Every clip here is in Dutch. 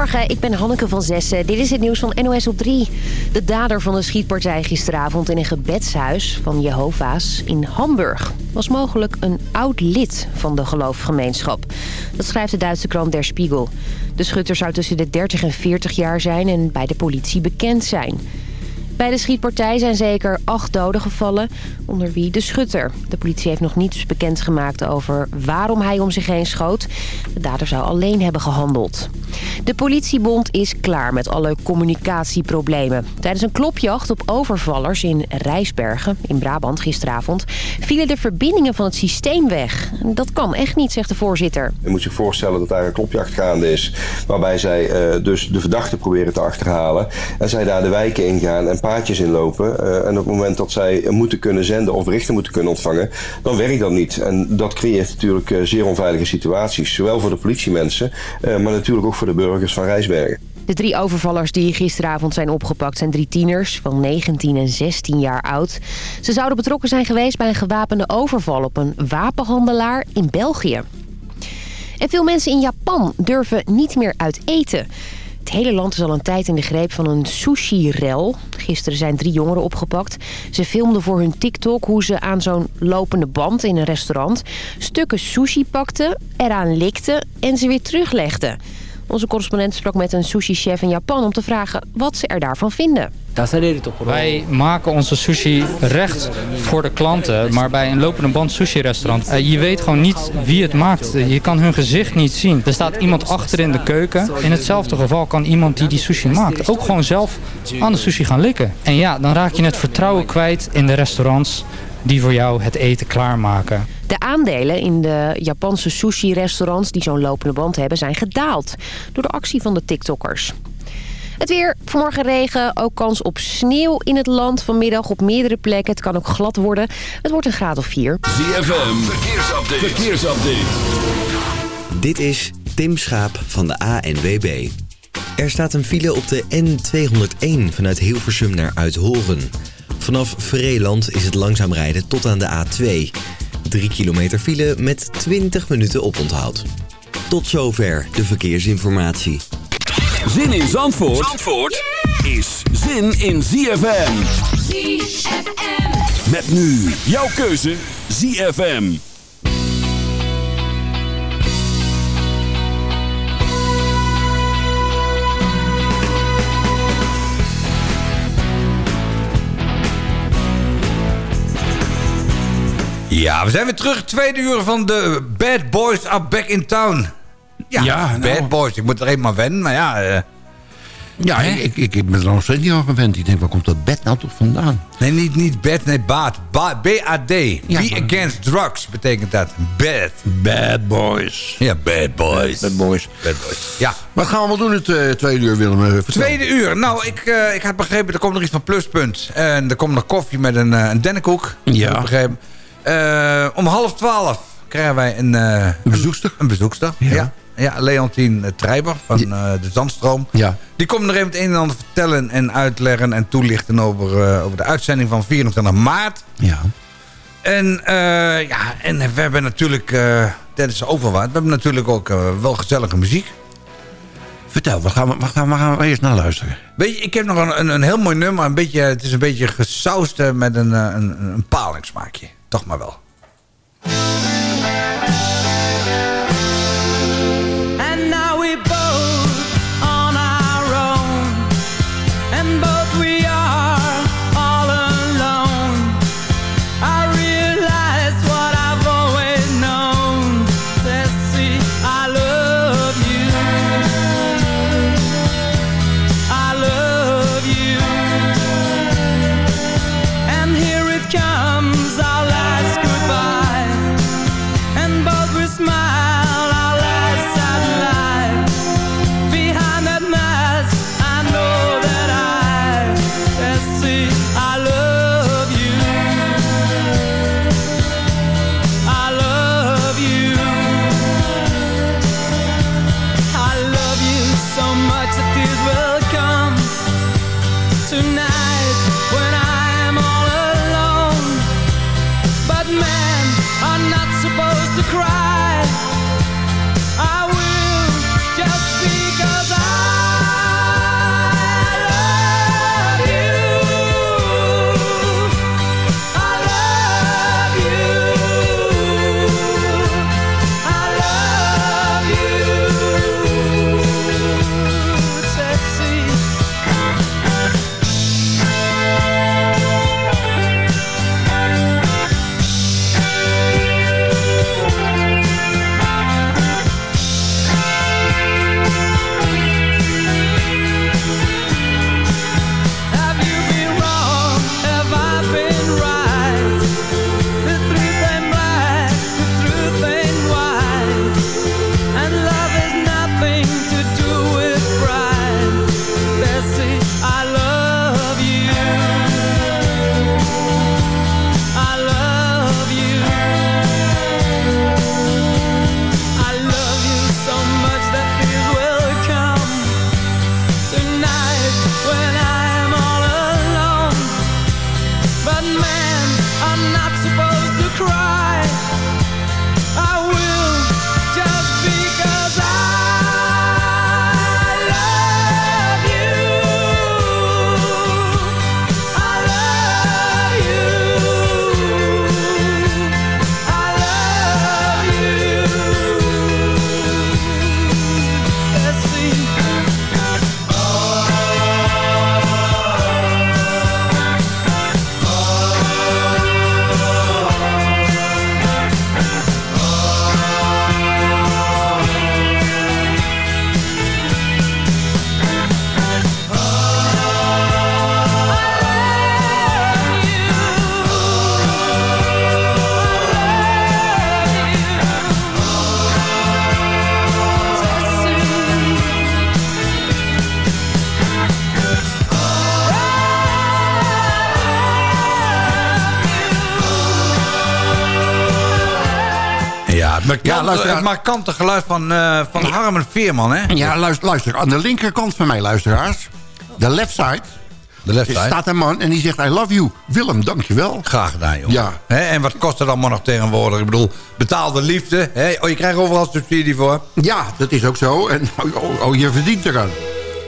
Goedemorgen, ik ben Hanneke van Zessen. Dit is het nieuws van NOS op 3. De dader van de schietpartij gisteravond in een gebedshuis van Jehovah's in Hamburg... was mogelijk een oud lid van de geloofgemeenschap. Dat schrijft de Duitse krant Der Spiegel. De schutter zou tussen de 30 en 40 jaar zijn en bij de politie bekend zijn... Bij de schietpartij zijn zeker acht doden gevallen, onder wie de schutter. De politie heeft nog niets bekendgemaakt over waarom hij om zich heen schoot. De dader zou alleen hebben gehandeld. De politiebond is klaar met alle communicatieproblemen. Tijdens een klopjacht op overvallers in Rijsbergen, in Brabant gisteravond... vielen de verbindingen van het systeem weg. Dat kan echt niet, zegt de voorzitter. Je moet zich voorstellen dat daar een klopjacht gaande is... waarbij zij uh, dus de verdachte proberen te achterhalen... en zij daar de wijken ingaan en paadjes inlopen. Uh, en op het moment dat zij moeten kunnen zenden of berichten moeten kunnen ontvangen... dan werkt dat niet. En dat creëert natuurlijk uh, zeer onveilige situaties. Zowel voor de politiemensen, maar natuurlijk ook voor de burgers van Rijsbergen. De drie overvallers die gisteravond zijn opgepakt zijn drie tieners van 19 en 16 jaar oud. Ze zouden betrokken zijn geweest bij een gewapende overval op een wapenhandelaar in België. En veel mensen in Japan durven niet meer uit eten. Het hele land is al een tijd in de greep van een sushi-rel. Gisteren zijn drie jongeren opgepakt. Ze filmden voor hun TikTok hoe ze aan zo'n lopende band in een restaurant... stukken sushi pakten, eraan likten en ze weer teruglegden. Onze correspondent sprak met een sushi-chef in Japan om te vragen wat ze er daarvan vinden. Wij maken onze sushi recht voor de klanten, maar bij een lopende band sushi-restaurant... Uh, je weet gewoon niet wie het maakt. Je kan hun gezicht niet zien. Er staat iemand achter in de keuken. In hetzelfde geval kan iemand die die sushi maakt ook gewoon zelf aan de sushi gaan likken. En ja, dan raak je het vertrouwen kwijt in de restaurants die voor jou het eten klaarmaken. De aandelen in de Japanse sushi-restaurants die zo'n lopende band hebben zijn gedaald door de actie van de TikTokkers. Het weer, vanmorgen regen, ook kans op sneeuw in het land. Vanmiddag op meerdere plekken. Het kan ook glad worden. Het wordt een graad of 4. ZFM, verkeersupdate. verkeersupdate. Dit is Tim Schaap van de ANWB. Er staat een file op de N201 vanuit Hilversum naar Uithoren. Vanaf Vreeland is het langzaam rijden tot aan de A2. 3 kilometer file met 20 minuten oponthoud. Tot zover de verkeersinformatie. Zin in Zandvoort, Zandvoort is zin in ZFM. ZFM. Met nu jouw keuze ZFM. Ja, we zijn weer terug. Tweede uur van de Bad Boys are back in town. Ja, ja nou. Bad Boys. Ik moet er even maar wennen, maar ja... Uh, ja, ik, ik, ik ben er nog steeds niet aan gewend. Ik denk, waar komt dat bed nou toch vandaan? Nee, niet, niet bed, nee, baat. B-A-D. Ja, Be Against Drugs betekent dat. Bad. Bad boys. Ja, bad boys. Bad boys. Bad boys. Ja. Wat gaan we allemaal doen het uh, tweede uur, Willem? Tweede uur. Nou, ik, uh, ik had begrepen, er komt nog iets van Pluspunt. En er komt nog koffie met een, uh, een dennenkoek. Ja. Ik begrepen. Om half twaalf krijgen wij een, een bezoekster. Een, bezoekster, ja. ja. Ja Leontien Treiber van uh, de Zandstroom. Ja. Die komt er even het een en ander vertellen en uitleggen... en toelichten over, over de uitzending van 24 maart. Ja. En, ja, en we hebben natuurlijk, tijdens de overwaard... we hebben natuurlijk ook wel gezellige muziek. Vertel, waar gaan, we, waar, gaan, waar gaan we eerst naar luisteren? Weet je, ik heb nog een, een, een heel mooi nummer. Een beetje, het is een beetje gesausd met een, een, een palingsmaakje. Toch maar wel. Het markante, Ja, luister, het markante geluid van, eh van Harmen Veerman, hè? Ja, luister, luister. Aan de linkerkant van mij, luisteraars. De left side. De left side. staat een man en die zegt I love you. Willem, dankjewel. Graag gedaan, joh. Ja. Hè, en wat kost het allemaal nog tegenwoordig? Ik bedoel, betaalde liefde. Hè? Oh, je krijgt overal subsidie voor. Ja, dat is ook zo. En oh, oh, oh, je verdient eraan.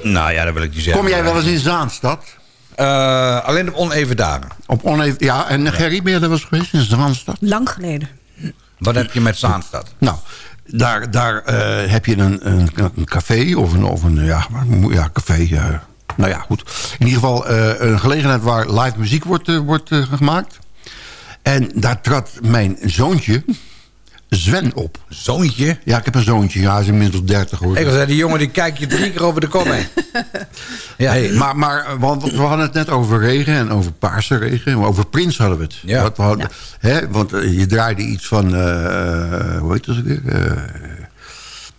Nou ja, dat wil ik niet zeggen. Kom jij wel eens in Zaanstad? Eh, alleen op oneven dagen. Op oneven, ja, en Gerry, ben je er wel eens geweest in Zaanstad? Lang geleden. Wat heb je met Zaanstad? Nou, daar, daar eh, heb je een, een, een café of een, of een ja, ja, café. eh, nou ja, goed. In ieder geval eh, een gelegenheid waar live muziek wordt, wordt gemaakt. En daar trad mijn zoontje, Sven, op. Zoontje? Ja, ik heb een zoontje. Ja, hij is inmiddels 30 hoor. Ik zei, die jongen die kijkt je drie keer over de kop heen. ja, Hey, maar, maar want we hadden het net over regen en over paarse regen. Maar over Prins hadden we het. Ja. Wat we hadden, hè, want eh, je draaide iets van... eh, hoe heet dat ook weer? Eh,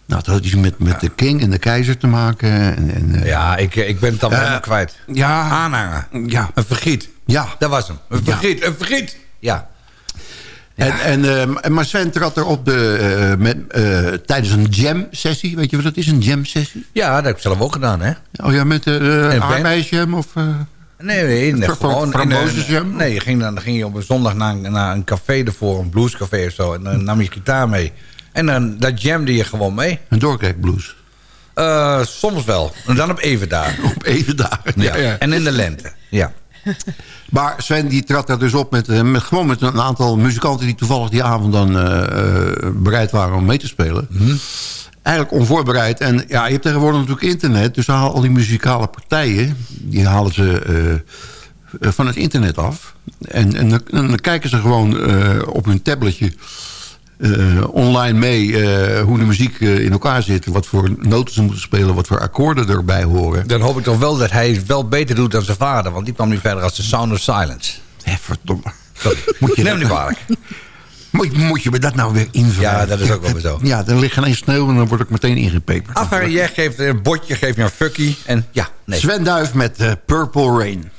nou, het had iets met, met de king en de keizer te maken. En, en, eh, ja ik, ik ben het dan Eh, helemaal kwijt. ja, Aanhanger. ja, Een vergiet. ja. Dat was hem. Een Ja. vergiet. Een vergiet. Ja. En, en, eh, maar Sven trad er op de, eh, met, eh, tijdens een jam-sessie. Weet je wat dat is, een jam-sessie? Ja, dat heb ik zelf ook gedaan, hè? Oh ja, met de uh, band? aardbeisjam of... eh, Nee, nee, nee gewoon... een- Nee, je ging dan, dan ging je op een zondag naar, een- naar een café ervoor, een bluescafé of zo. En dan nam je gitaar mee. En dan dat jamde je gewoon mee. een doorkijkblues. Eh, soms wel. En dan op even daar. Op even dagen. Ja. En in de lente. Ja. Maar Sven die trad daar dus op met, eh, met, gewoon met een aantal muzikanten... die toevallig die avond dan eh, eh, bereid waren om mee te spelen. Eigenlijk onvoorbereid. En ja, je hebt tegenwoordig natuurlijk internet. Dus halen al die muzikale partijen... die halen ze van het internet af. En, en, dan, en dan kijken ze gewoon op hun tabletje... eh, online mee eh, hoe de muziek eh, in elkaar zit. Wat voor noten ze moeten spelen. Wat voor akkoorden erbij horen. Dan hoop ik toch wel dat hij het wel beter doet dan zijn vader. Want die kwam niet verder als The Sound of Silence. Hé, verdomme. Moet je Neem niet kwalijk. Moet, moet je me dat nou weer invullen? Ja, dat is ook wel zo. Ja, er ligt geen sneeuw en dan word ik meteen ingepeperd. Enfin, jij geeft een botje, geef je een fucky. En ja, nee. Sven Duif met Purple Rain.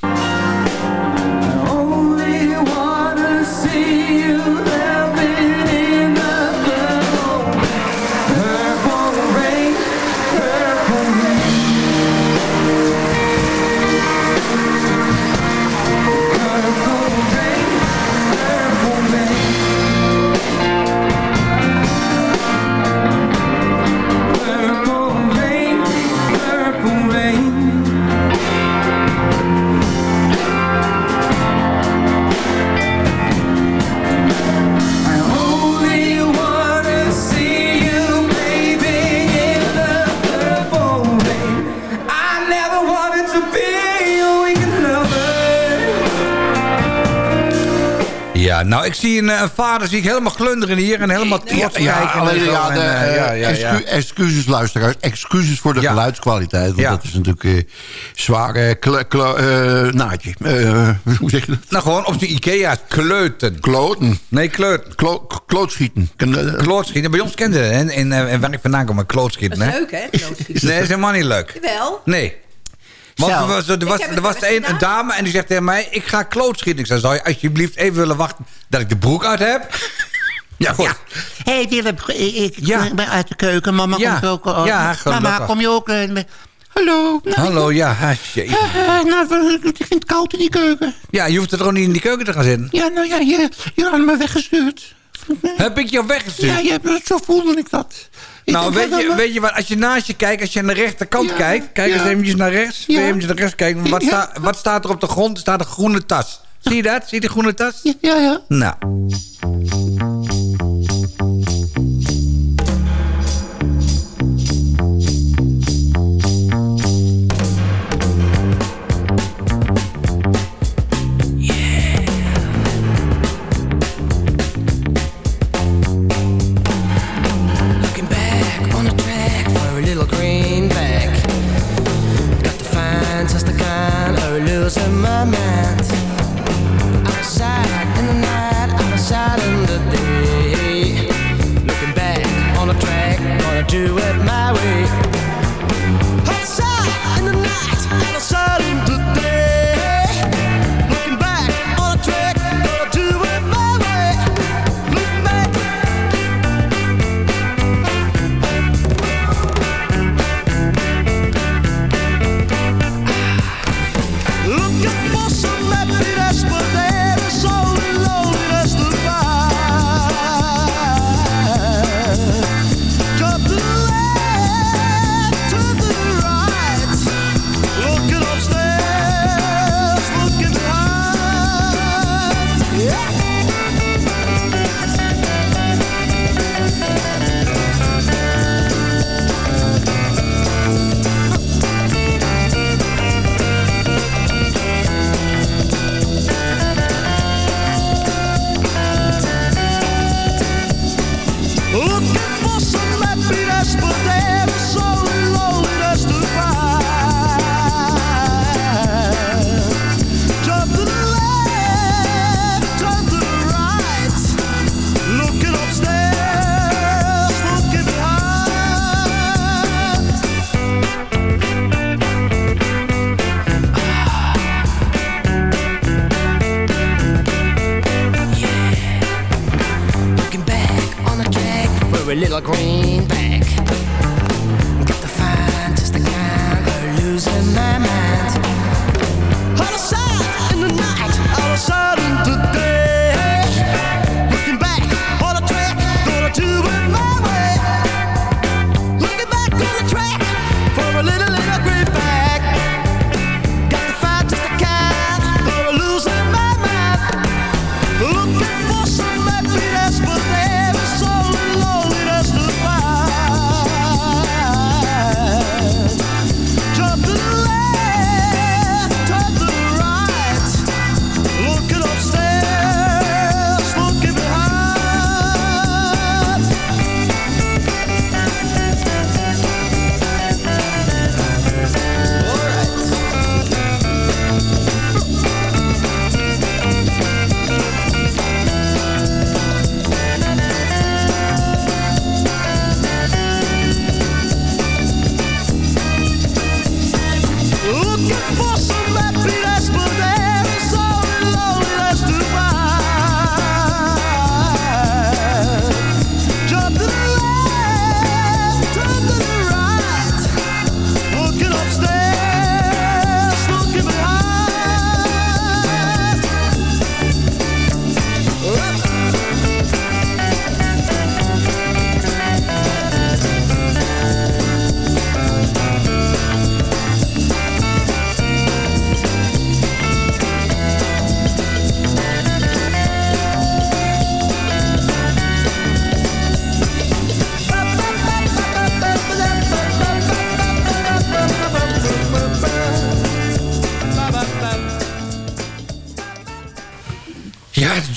Nou, ik zie een, eh, een vader zie ik helemaal glunderen hier en helemaal trots Ja, kijken. alleen, en zo. ja, de, En, eh, eh, ja, ja, ja. excu- excuses luisteraars. Excuses voor de Ja. geluidskwaliteit. Want Ja. dat is natuurlijk eh zwaar eh, kle- eh, naadje. Eh, hoe zeg je dat? Nou, gewoon op de Ikea kleuten. Kloten. Nee, kleuten. Klo klootschieten. Klootschieten. Bij ons kenden ze het. En, en, en waar ik vandaan kom, een klootschieten. Dat is hè? leuk, hè? klootschieten? Nee, dat is helemaal niet leuk. Wel. Nee. Want Zo. er was, er was, er was een, dame en die zegt tegen mij... ik ga klootschieten. Ik zei, zou je alsjeblieft even willen wachten... dat ik de broek uit heb? Ja, goed. Hé hey Willem, ik, Ja. ben uit de keuken. Mama Ja. komt ook. oh, Ja, Mama, kom je ook? Hallo. Nou, Hallo, ja. eh, nou, ik vind het koud in die keuken. Ja, je hoeft er gewoon niet in die keuken te gaan zitten. Ja, nou ja, je, je had me weggestuurd. Heb ik jou weggestuurd? Ja, hebt- zo voelde ik dat. Ik nou, weet je, weet je wat? Als je naast je kijkt, als je aan de rechterkant Ja, kijkt... kijk eens ja. eventjes naar rechts. Ja. Eventjes naar rechts kijken. Wat, Ja. sta, wat staat er op de grond? Er staat een groene tas. Zie je dat? Zie je die groene tas? Ja, ja, ja. Nou.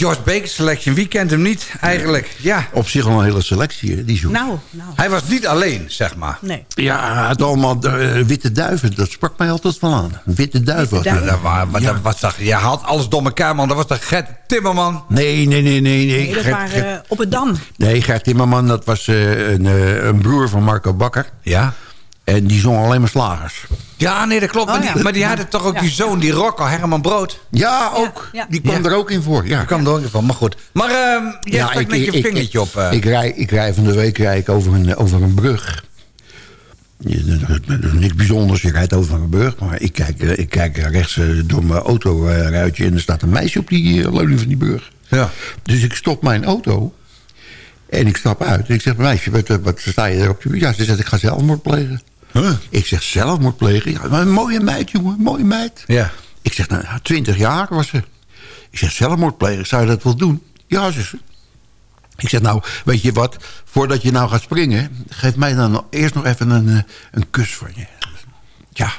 George Baker Selection. Wie kent hem niet eigenlijk? Ja. Op zich al een hele selectie, hè, die zoek. Nou, nou. Hij was niet alleen, zeg maar. Nee. Ja, hij had allemaal eh, witte duiven. Dat sprak mij altijd wel aan. Witte duiven. Witte duiven. Dat, was, maar dat was je haalt alles door elkaar, man. Dat was toch Gert Timmerman? Nee, nee, nee, nee. Nee, Nee, dat Gert, waren eh, op het Dam. nee Gert Timmerman, dat was eh, een, een broer van Marco Bakker. Ja. En die zong alleen maar slagers. Ja, nee, dat klopt. Oh, maar, die, maar die had toch ook Ja. die zoon, die rocker, Herman Brood. Ja, ook. ja. Die kwam Ja. er ook in voor. Ja. Daar kwam er ook in van, maar goed. Maar ehm jij Ja, met je vingertje op. eh. Ik, rij, ik rij van de week rij ik over, een, over een brug. Dat is niks bijzonders, je rijdt over een brug. Maar ik kijk, eh, ik kijk rechts eh, door mijn autoruitje... en er staat een meisje op die leuning van die brug. ja. Dus ik stop mijn auto en ik stap uit. En ik zeg, meisje, wat, wat sta je er op je... Ja, ze zegt, ik ga zelfmoord plegen. Huh? Ik zeg, zelfmoord plegen? Ja, maar een mooie meid, jongen, een mooie meid. Ja. Ik zeg, nou, twintig jaar was ze. Ik zeg, zelfmoord plegen, zou je dat wel doen? Ja, zegt ze. Ik zeg, nou, weet je wat? Voordat je nou gaat springen... geef mij dan eerst nog even een, eh, een kus van je. Ja,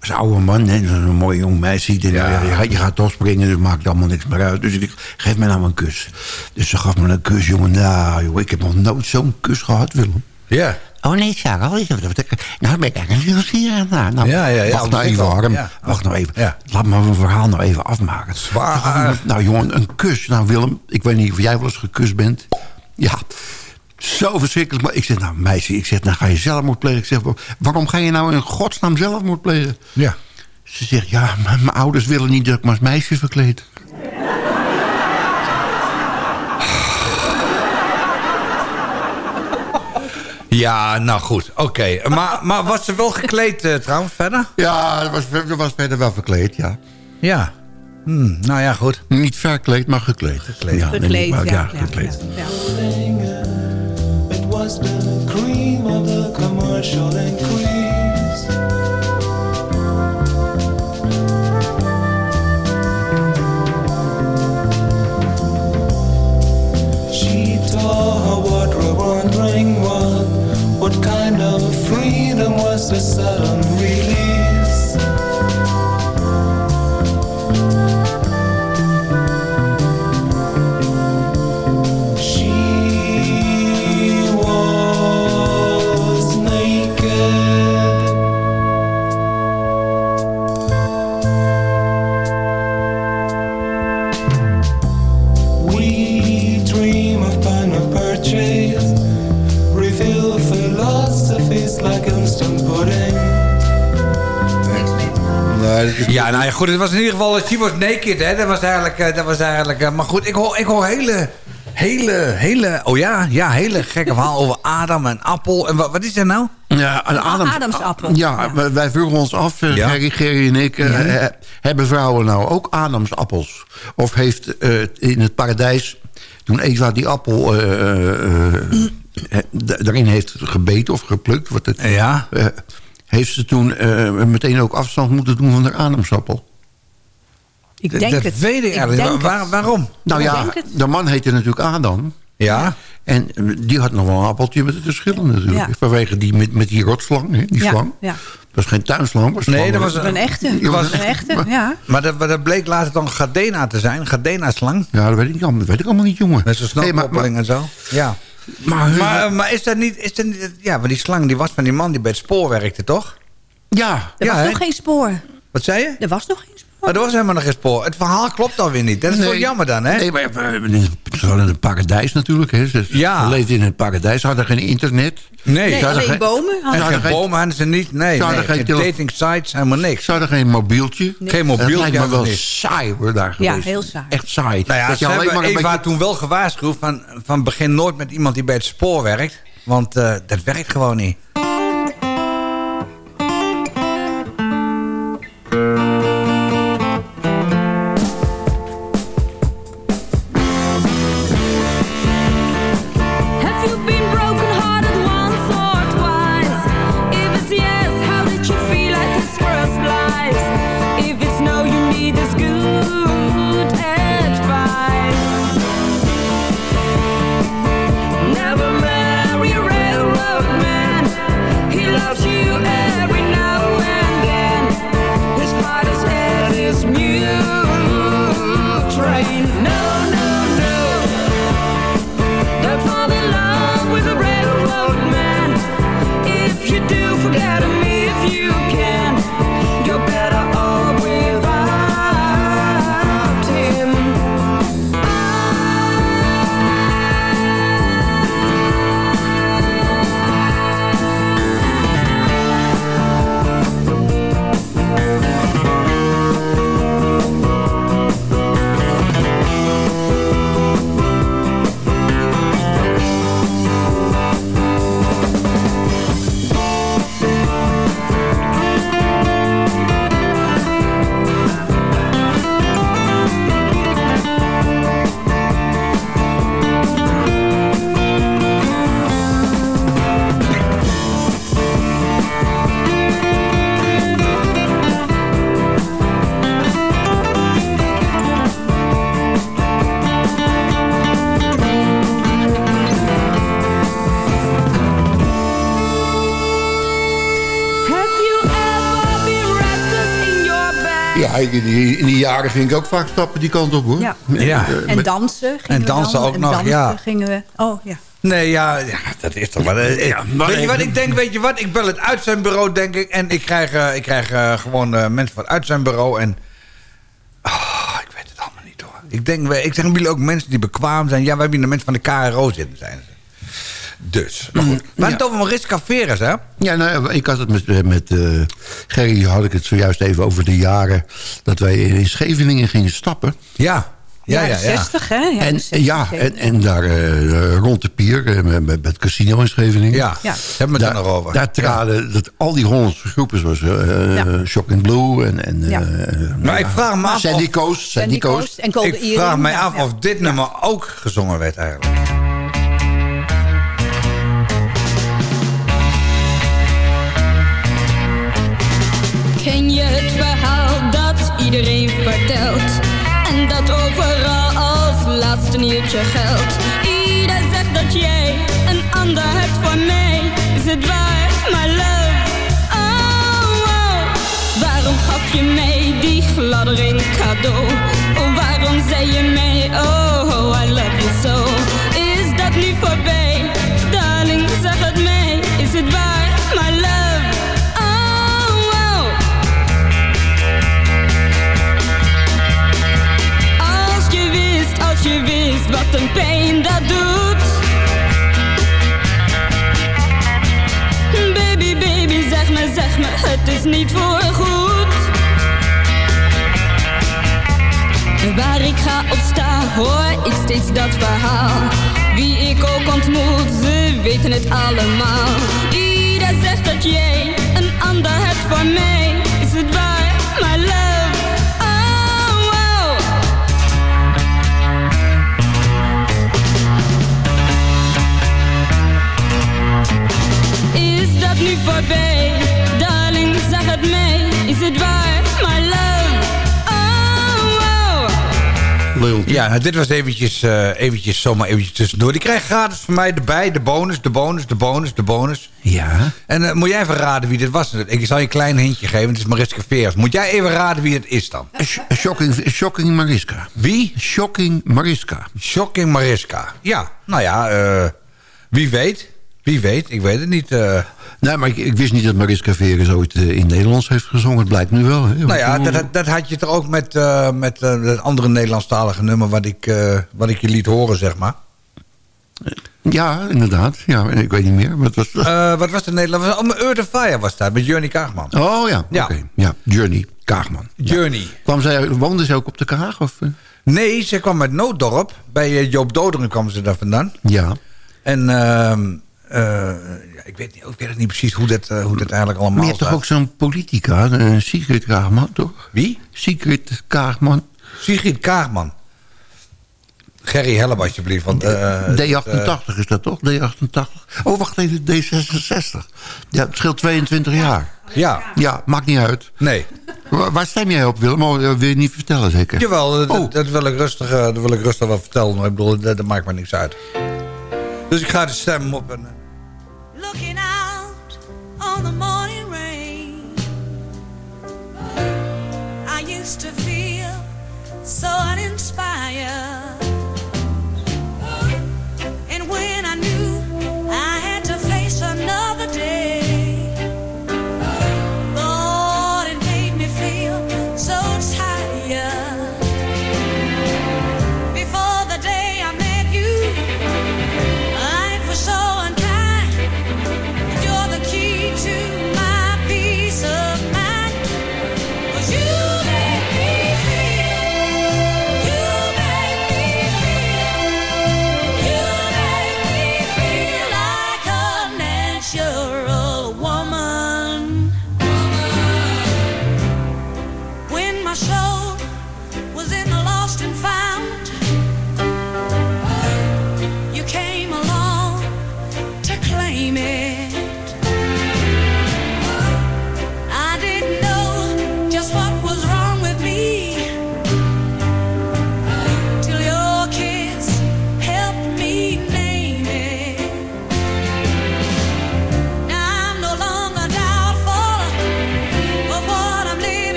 als oude man, hè, zo'n mooi jong meisje... Die, Ja. je, gaat, je gaat toch springen, dus maakt allemaal niks meer uit. Dus ik geef mij nou een kus. Dus ze gaf me een kus, jongen. Nou, joh, ik heb nog nooit zo'n kus gehad, Willem. Ja. Oh nee, Sarah. Nou ben ik eigenlijk nieuwsgierig naar. Nou, Ja, ja, ja, wacht nou even. Harm. Ja. Wacht nou even. Ja. Laat me mijn verhaal nou even afmaken. Zwaar. Nou jongen, een kus. Nou Willem, ik weet niet of jij wel eens gekust bent. Ja, zo verschrikkelijk. Maar ik zeg, nou meisje, ik zeg, nou ga je zelfmoord plegen. Ik zeg, waarom ga je nou in godsnaam zelfmoord plegen? Ja. Ze zegt, ja, mijn ouders willen niet dat ik me als meisje verkleed. Ja, nou goed. Oké. Maar, maar was ze wel gekleed eh, trouwens verder? Ja, dat was, was verder wel verkleed, ja. Ja. Hm, nou ja, goed. Niet verkleed, maar gekleed. Gekleed. Ja, nee, Gekleed, maar- ja. ja, gekleed. ja. It was the cream of the commercial increase. What kind of freedom was the sudden Ja, nou ja, goed. Het was in ieder geval... She was naked, hè. Dat was eigenlijk... eh, Dat was eigenlijk eh, maar goed, ik hoor, ik hoor hele... Hele, hele... Oh ja, ja, hele gekke verhaal over Adam en appel. En wat, wat is dat nou? Ja, een Adams, Adamsappel. Ja, Ja. wij- vroegen ons af, eh, Ja. Gerry, Gerry en ik... eh, hebben vrouwen nou ook Adamsappels? Of heeft eh, in het paradijs, toen Eva die appel eh, eh, eh, daarin heeft gebeten of geplukt... Wat het, Ja. Heeft ze toen eh, meteen ook afstand moeten doen van de Adamsappel? Ik denk dat het. weet ik eigenlijk. Waar- het. waarom? Nou Ik ja, het. de man heette natuurlijk Adam... Ja. En eh, die had nog wel een appeltje met de verschillen natuurlijk. Ja. Vanwege die, met, met die rotslang, hè, die Ja, slang. ja. Dat was geen tuinslang. Was Nee, dat was Een echte. Ja, was een echte, ja. Maar dat, maar dat bleek later dan Gardena te zijn. Gardena-slang. Ja, dat weet ik, niet, dat weet ik allemaal niet, jongen. Met zo'n Nee, maar, snelkoppeling en zo. Ja. Maar, maar, Maar, eh, maar is dat niet... Is dat niet ja, maar die slang die was van die man die bij het spoor werkte, toch? ja, Er Ja, was nog geen spoor. Wat zei je? Er was nog geen spoor. Maar er was helemaal nog geen spoor. Het verhaal klopt alweer niet. Dat is toch jammer dan, hè? Nee, maar ze hadden een paradijs natuurlijk. Hè. Ze, Ja. ze leefden in het paradijs. Ze hadden geen internet. Nee. Nee, hadden alleen geen- bomen. Ze En hadden- hadden geen geen- bomen hadden ze niet. Nee, Ze hadden nee. geen dating sites, helemaal niks. Ze hadden geen mobieltje. Geen Dat mobieltje lijkt me hadden wel ze niet. saai hoor, daar Ja, geweest. heel saai. Echt saai. Nou ja, dat ze je alleen hebben maar een Eva beetje... toen wel gewaarschuwd van, van begin nooit met iemand die bij het spoor werkt. Want eh, dat werkt gewoon niet. In die, in die jaren ging ik ook vaak stappen die kant op, hoor. Ja. Ja. Eh, En met- dansen gingen En we dansen dan. ook En nog, dansen ja. gingen we... Oh, ja. Nee, ja, ja, dat is toch wel... eh, Ja, maar weet je wat ik denk? Weet je wat? Ik bel het uitzendbureau, denk ik. En ik krijg, eh, ik krijg eh, gewoon eh, mensen van het uitzendbureau. En... Ah, ik weet het allemaal niet hoor. Ik denk, we- ik zeg jullie ook mensen die bekwaam zijn. Ja, we hebben hier de mensen van de KRO zitten, zijn ze. Dus, maar goed. We hadden het over Mariska Veres, hè? Ja, nou, ik had het met, met eh, Gerry, had ik het zojuist even over de jaren... dat wij in Scheveningen gingen stappen. Ja. Ja, ja, Jaren ja. 60, hè? Ja, en, de 60, ja, en, 70. en daar eh, rond de pier, eh, met, met het casino in Scheveningen... Ja, Ja. hebben we het Daar, nog over. daar traden dat, al die Hollandse groepen, zoals eh Ja. Shocking Blue en... en Ja. Maar ik vraag me af Sandy of- Coast, Sandy Sandy Coast. Coast en Golden Ik vraag mij Ja, af ja. of dit nummer ook gezongen werd eigenlijk. Iedereen vertelt? En dat overal als laatste nieuwtje geldt. Ieder zegt dat jij een ander hebt voor mij. Is het waar, my love? Oh, oh. Waarom gaf je mij die gladdering cadeau? Oh, waarom zei je mij, oh, oh, I love you so? Is dat nu voorbij? Een pijn dat doet. Baby, baby, zeg me, zeg me, het is niet voor goed. Waar ik ga sta, hoor ik steeds dat verhaal. Wie ik ook ontmoet, ze weten het allemaal. Ieder zegt dat jij een ander hebt voor mij. Is het waar, my nu voorbij? Darling, zeg het mij. Is het waar, my love? Oh. Loyalty. Ja, dit was eventjes, eh, eventjes zomaar eventjes tussendoor. Die krijgt gratis van mij erbij. De bonus, de bonus, de bonus, de bonus. Ja. En eh, moet jij even raden wie dit was? Ik zal je een klein hintje geven. Het is Mariska Veers. Moet jij even raden wie het is dan? Sh- Shocking, shocking Mariska. Wie? Shocking Mariska. Shocking Mariska. Ja, nou ja, eh, wie weet. Wie weet, ik weet het niet. eh. Nee, maar ik, ik wist niet dat Mariska Veres ooit eh, in Nederlands heeft gezongen. Het blijkt nu wel. Hè? nou ja, dat, dat had je toch ook met, eh, met eh, het andere Nederlandstalige nummer... Wat ik, wat ik je liet horen, zeg maar. Ja, inderdaad. Ja, ik weet niet meer. Het was... Eh, wat was de Nederland? Oh, Earth Fire was dat, met Journey Kaagman. Oh ja, Ja. oké. Ja, Journey, Kaagman. Journey. Kwam zij, woonde ze ook op de Kaag? Of? Nee, ze kwam uit Nooddorp. Bij Joop Doderen kwam ze daar vandaan. Ja. En ehm, eh, ja, ik, weet niet, ik weet het niet precies hoe dat, eh, hoe dat eigenlijk allemaal Maar je hebt toch ook zo'n politica, eh, Sigrid Kaagman, toch? Wie? Sigrid Kaagman. Sigrid Kaagman. Gerry Hellem, alsjeblieft. Want, eh, D88 is dat toch? D88. Oh, wacht even, D66. Ja, het scheelt 22 jaar. ja, Ja, maakt niet uit. nee. Waar, waar stem jij op, Willem? Oh, dat wil je niet vertellen, zeker? Jawel, dat, Oh. dat, wil ik rustig, eh, dat wil ik rustig wel vertellen. Maar ik bedoel, dat, dat maakt me niks uit. Dus ik ga de stem op en... Looking out on the morning rain. I used to feel so uninspired.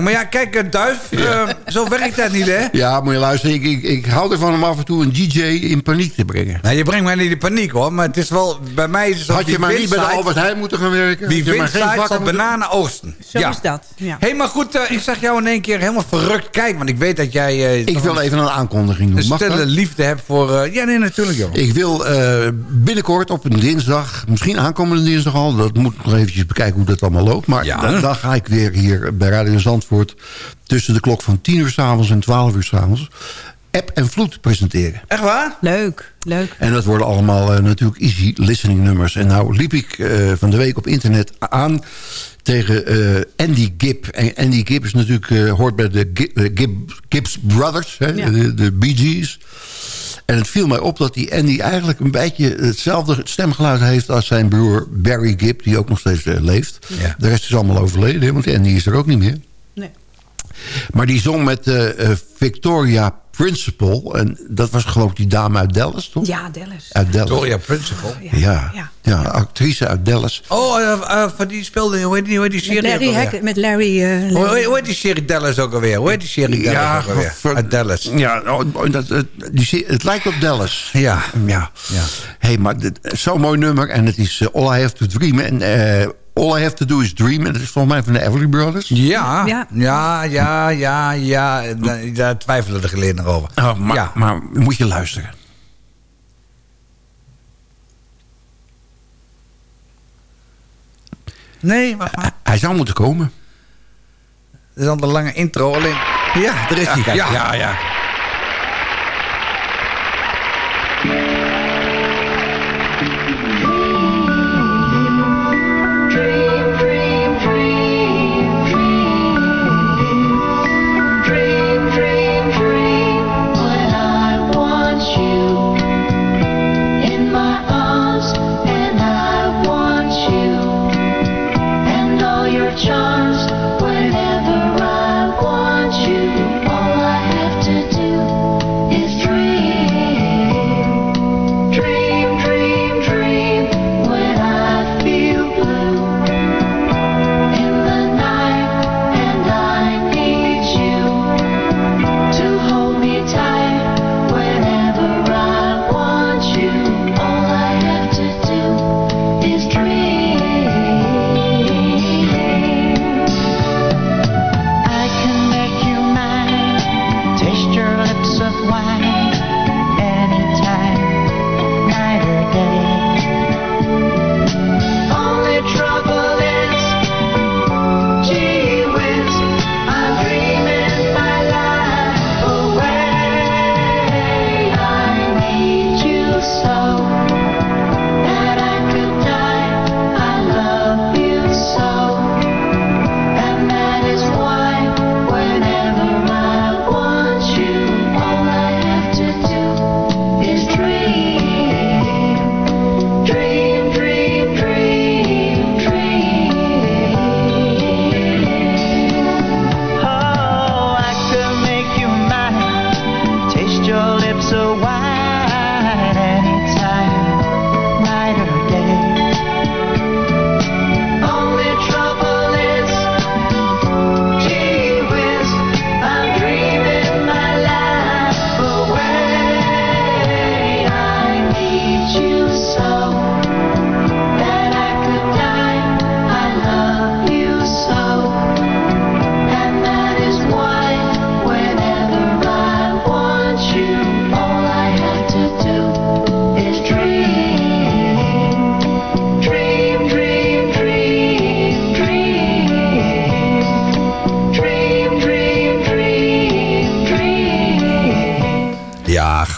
Maar ja, kijk, eh, Duif, eh, zo werkt dat niet, hè? Ja, moet je luisteren. Ik, ik, ik hou ervan om af en toe een DJ in paniek te brengen. Nou, je brengt mij niet in paniek, hoor. Maar het is wel, bij mij is het zo... Had je maar niet bij de Albert Heijn moeten gaan werken? Wie Had je maar vindt geen site vakken zal moeten- bananen oogsten. Zo ja. is dat. Ja. Hé, maar goed, eh, ik zag jou in één keer helemaal verrukt kijken. Want ik weet dat jij... eh, Ik wil even een aankondiging een doen. Mag stille dat? liefde hebt voor... eh, ja, nee, natuurlijk, joh. Ik wil eh, binnenkort op een dinsdag, misschien aankomende dinsdag al... dat moet ik nog eventjes bekijken hoe dat allemaal loopt... maar Ja. dan, dan ga ik weer hier bij Radio Zandvoort... tussen de klok van 10 uur s'avonds en 12 uur s'avonds... app en vloed presenteren. Echt waar? Leuk, leuk. En dat worden allemaal eh, natuurlijk easy listening nummers. En nou liep ik eh, van de week op internet aan tegen eh, Andy Gibb. En Andy Gibb is natuurlijk, eh, hoort bij de Gi- Gibb, Gibbs Brothers, hè, Ja. de, de Bee Gees. En het viel mij op dat die Andy eigenlijk een beetje hetzelfde stemgeluid heeft... als zijn broer Barry Gibb, die ook nog steeds leeft. Ja. De rest is allemaal overleden, want Andy is er ook niet meer. Maar die zong met eh, eh, Victoria Principal. En dat was geloof ik die dame uit Dallas, toch? Ja, Dallas. Uit Dallas. Victoria Principal. Ja, Ja. ja. actrice uit Dallas. Oh, eh, van die speelde... Hoe heet die, hoe heet die Met serie Larry, ook alweer? Hack, met Larry, eh, Hoe, Larry- hoe- hoe heet die serie Dallas ook alweer? Hoe heet die serie Dallas ook alweer? ver- Uit Dallas. Ja, oh, oh, dat, het, die, het lijkt op Dallas. Ja. Ja. Ja. hey, maar dit- zo'n mooi nummer. En het is All I Have to Dream. En eh, All I Have to Do is Dream. En dat is volgens mij van de Everly Brothers. Ja, Ja. ja, ja, ja, ja. Daar- twijfelen de geleerden nog over. Oh, maar, Ja. maar moet je luisteren. Nee, maar. Hij zou moeten komen. Dat is al een lange intro. Alleen... Ja, daar is hij. Ja, ja, ja. Charms,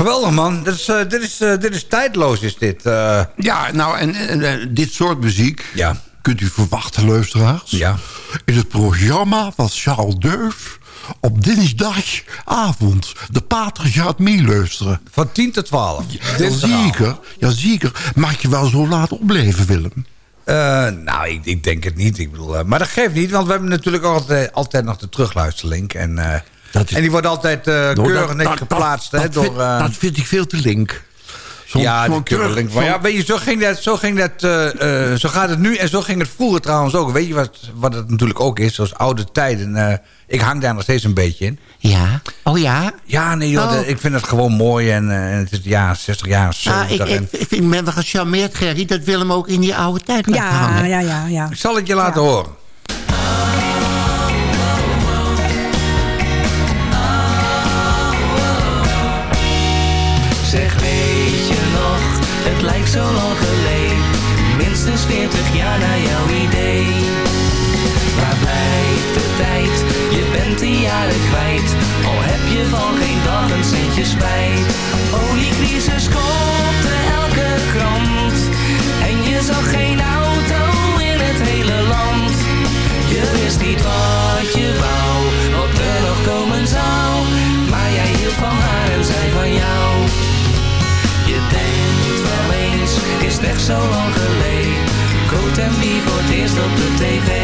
geweldig man. Dit is, eh, dit is, eh, dit is tijdloos, is dit. eh. Ja, nou, en, en, dit soort muziek Ja. kunt u verwachten, luisteraars. Ja. In het programma van Charles Deuf op dinsdagavond. De pater gaat meeluisteren. van 10 tot 12. Ja, zeker, ja, zeker. Mag je wel zo laat opbleven, Willem? Nou, ik, ik denk het niet. Ik bedoel, maar dat geeft niet, want we hebben natuurlijk altijd, altijd nog de terugluisterlink. En, Dat is- en die wordt altijd eh Nou, keurig dat- netjes dat- geplaatst. dat, door, vind, eh, dat vind ik veel te link. Soms ja, gewoon terug. Maar Zo- ja, weet je, zo ging dat, zo ging dat, eh, eh, zo gaat het nu en zo ging het vroeger trouwens ook. Weet je wat, wat het natuurlijk ook is, zoals oude tijden. eh, ik hang daar nog steeds een beetje in. Ja. Oh ja? Ja, nee, joh, Oh. de- ik vind het gewoon mooi en, eh, en het is ja 60 jaar, Ah, 70 ik, en- ik, ik vind me wel gecharmeerd, Gerry, dat Willem ook in die oude tijd Ja, hangen. ja, ja, ja. Ik zal het je laten horen. 40 jaar naar jouw idee. Waar blijft de tijd, je bent de jaren kwijt. Al heb je van geen dag een centje spijt. Oliecrisis kopte eerst op de tv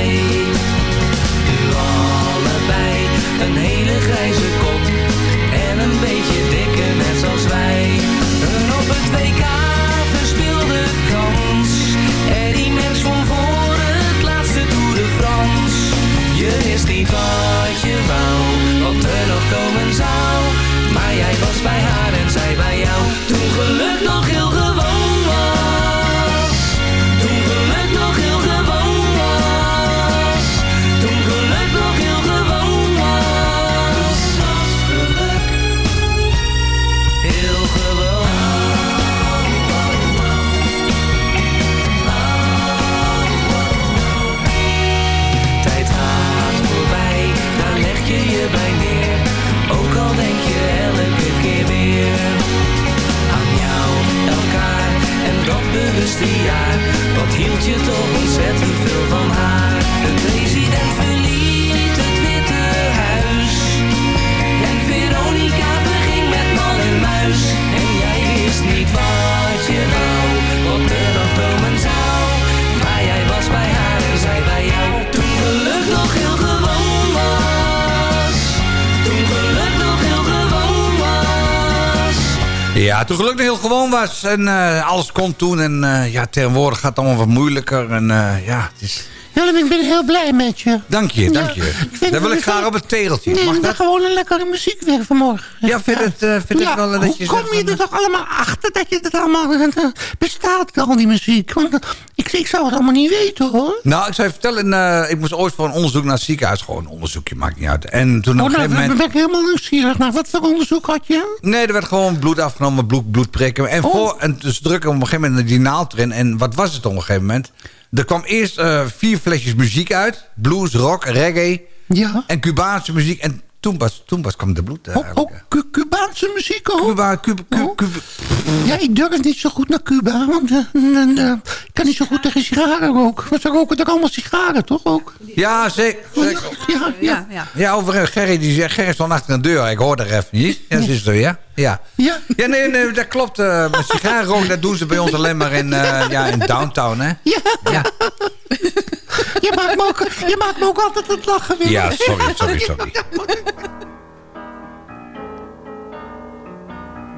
gewoon was en eh, alles kon toen. En eh, ja, tegenwoordig gaat het allemaal wat moeilijker. En eh, ja, het is... Willem, ik ben heel blij met je. Dank je, dank je. vind Dan wil ik graag op het tegeltje. Nee, Mag dat dat? gewoon een lekkere muziek weer vanmorgen. Ja, vind het, eh, vind ja, het wel eh, dat hoe je kom zegt je er toch allemaal achter dat je het allemaal eh, bestaat, al die muziek? Want eh, ik, ik zou het allemaal niet weten, hoor. Nou, ik zou je vertellen, eh, ik moest ooit voor een onderzoek naar het ziekenhuis. Gewoon een onderzoekje, maakt niet uit. En toen op Oh, een nou, gegeven moment... ben ik helemaal nieuwsgierig. naar wat voor onderzoek had je? Nee, er werd gewoon bloed afgenomen, bloed, bloed prikken. En, Oh. voor, en dus drukken op een gegeven moment die naald erin. En wat was het op een gegeven moment? Er kwam eerst eh, vier flesjes muziek uit. Blues, rock, reggae Ja. en Cubaanse muziek. En toen pas, toen pas kwam de bloed eh, Oh, eigenlijk. oh, Cubaanse muziek ook? Cuba, Cuba, Cuba. Cuba. Ja, ik durf niet zo goed naar Cuba, want eh, eh, ik kan niet zo goed tegen sigaren ook. Maar ze roken toch allemaal sigaren, toch ook? Ja, zeker. zeker. Ja, ja. Ja, ja. Ja, over eh, Gerry, die zegt, Gerry stond achter een deur. Ik hoorde er even niet. Ja, dat is zo, ja? Ja. Ja. Ja, nee, nee, dat klopt. eh met sigarenrook, dat doen ze bij ons alleen maar in, eh, ja, in downtown, hè? Ja. Ja. Je, maakt me ook, je maakt me ook altijd het lachen weer. Ja, sorry, sorry, sorry.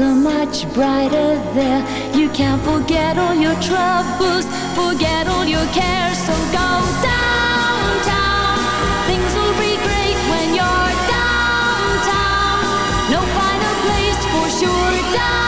are much brighter there. You can forget all your troubles, forget all your cares. So go downtown. Things will be great when you're downtown. No finer place for sure. Downtown,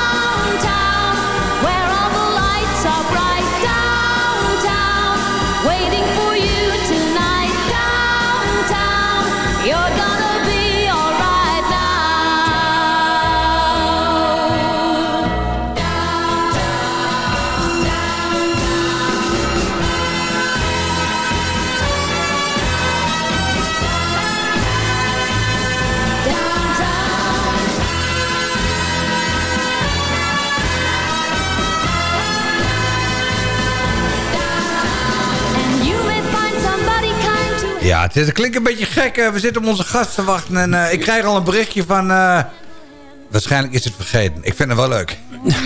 Ja, het, is, het klinkt een beetje gek. We zitten op onze gast te wachten. En eh, ik krijg al een berichtje van... eh, waarschijnlijk is het vergeten. Ik vind het wel leuk.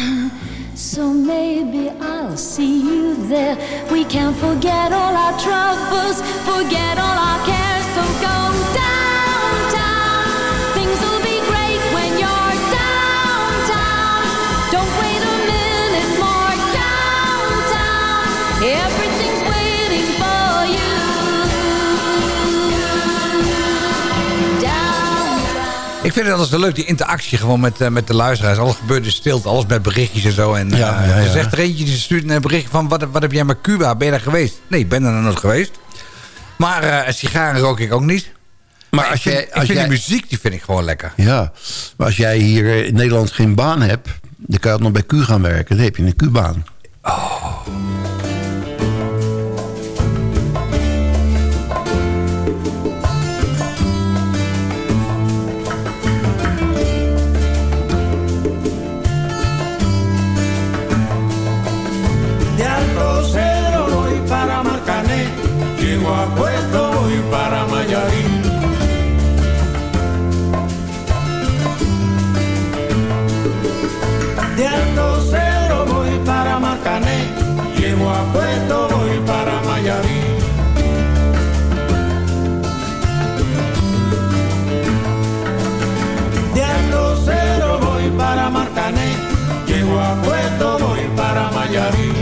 So maybe I'll see you there. We can forget all our troubles, forget all our. Vind het altijd leuk, die interactie gewoon met, eh, met de luisteraars. Alles gebeurt in stilte, alles met berichtjes en zo. En Ja, eh, ja, ja. er zegt er eentje, die stuurt een berichtje van... Wat, wat heb jij met Cuba? Ben je daar geweest? Nee, ik ben er nog nooit geweest. Maar eh sigaren rook ik ook niet. Maar, als jij- ik als jij- die muziek die vind ik gewoon lekker. Ja, maar als jij hier eh, in Nederland geen baan hebt... dan kan je nog bij Q gaan werken. Dan heb je een Q-baan. De Nayarit.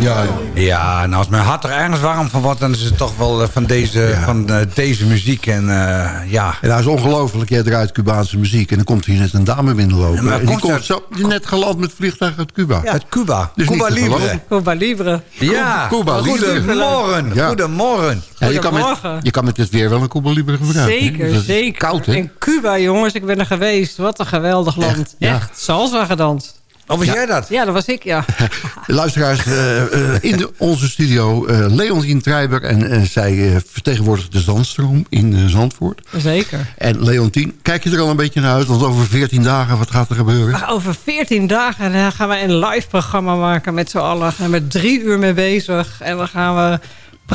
Ja, ja. Ja, nou als mijn hart er ergens warm van wordt... dan is het toch wel eh, van deze, van, eh, deze muziek. En eh, ja... En dat is ongelooflijk. Jij draait Cubaanse muziek en dan komt hier net een dame binnenlopen. Ja, maar en die komt zo, die net geland met vliegtuig uit Cuba. Uit Cuba. Dus Cuba Libre. Cuba Libre. Ja, Cuba Libre. goedemorgen. Ja. Goedemorgen. Ja, je, kan met, je kan met dit weer wel een Cuba Libre gebruiken. Zeker, Dat is zeker. Koud, hè? En Cuba, jongens, ik ben er geweest. Wat een geweldig land. ja. Echt, salsa gedanst. Of was jij dat? Ja, dat was ik, ja. Luisteraars, eh, eh, in de- onze studio eh Leontien Treiber. En zij eh, vertegenwoordigt de Zandstroom in Zandvoort. Zeker. En Leontien, kijk je er al een beetje naar uit? Want over 14 dagen, wat gaat er gebeuren? Over 14 dagen gaan we een live programma maken met z'n allen. Daar zijn we drie uur mee bezig. En dan gaan we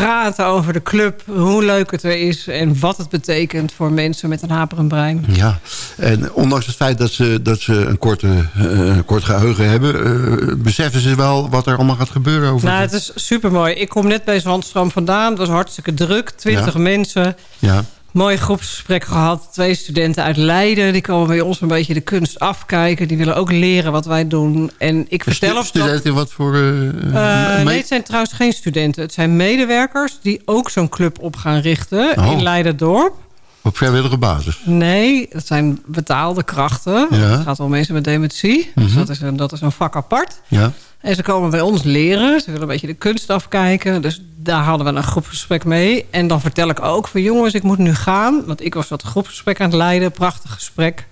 praten over de club, hoe leuk het er is... en wat het betekent voor mensen met een haperend brein. Ja, en ondanks het feit dat ze, dat ze een, korte, een kort geheugen hebben... eh, beseffen ze wel wat er allemaal gaat gebeuren over... Nou, het is supermooi. Ik kom net bij Zandstroom vandaan. Het was hartstikke druk. 20 Ja. mensen. Ja, Mooi groepsgesprek gehad. Twee studenten uit Leiden. Die komen bij ons een beetje de kunst afkijken. Die willen ook leren wat wij doen. En ik vertel Stu- of studenten wat voor... eh, Eh, nee, het zijn trouwens geen studenten. Het zijn medewerkers die ook zo'n club op gaan richten Oh. in Leiden-dorp. Op vrijwillige basis. Nee, dat zijn betaalde krachten. Ja. Het gaat om mensen met dementie. Dus Mhm. dat is, een, dat is een vak apart. Ja. En ze komen bij ons leren. Ze willen een beetje de kunst afkijken. Dus daar hadden we een groepsgesprek mee. En dan vertel ik ook van jongens, ik moet nu gaan. Want ik was dat groepsgesprek aan het leiden. Prachtig gesprek.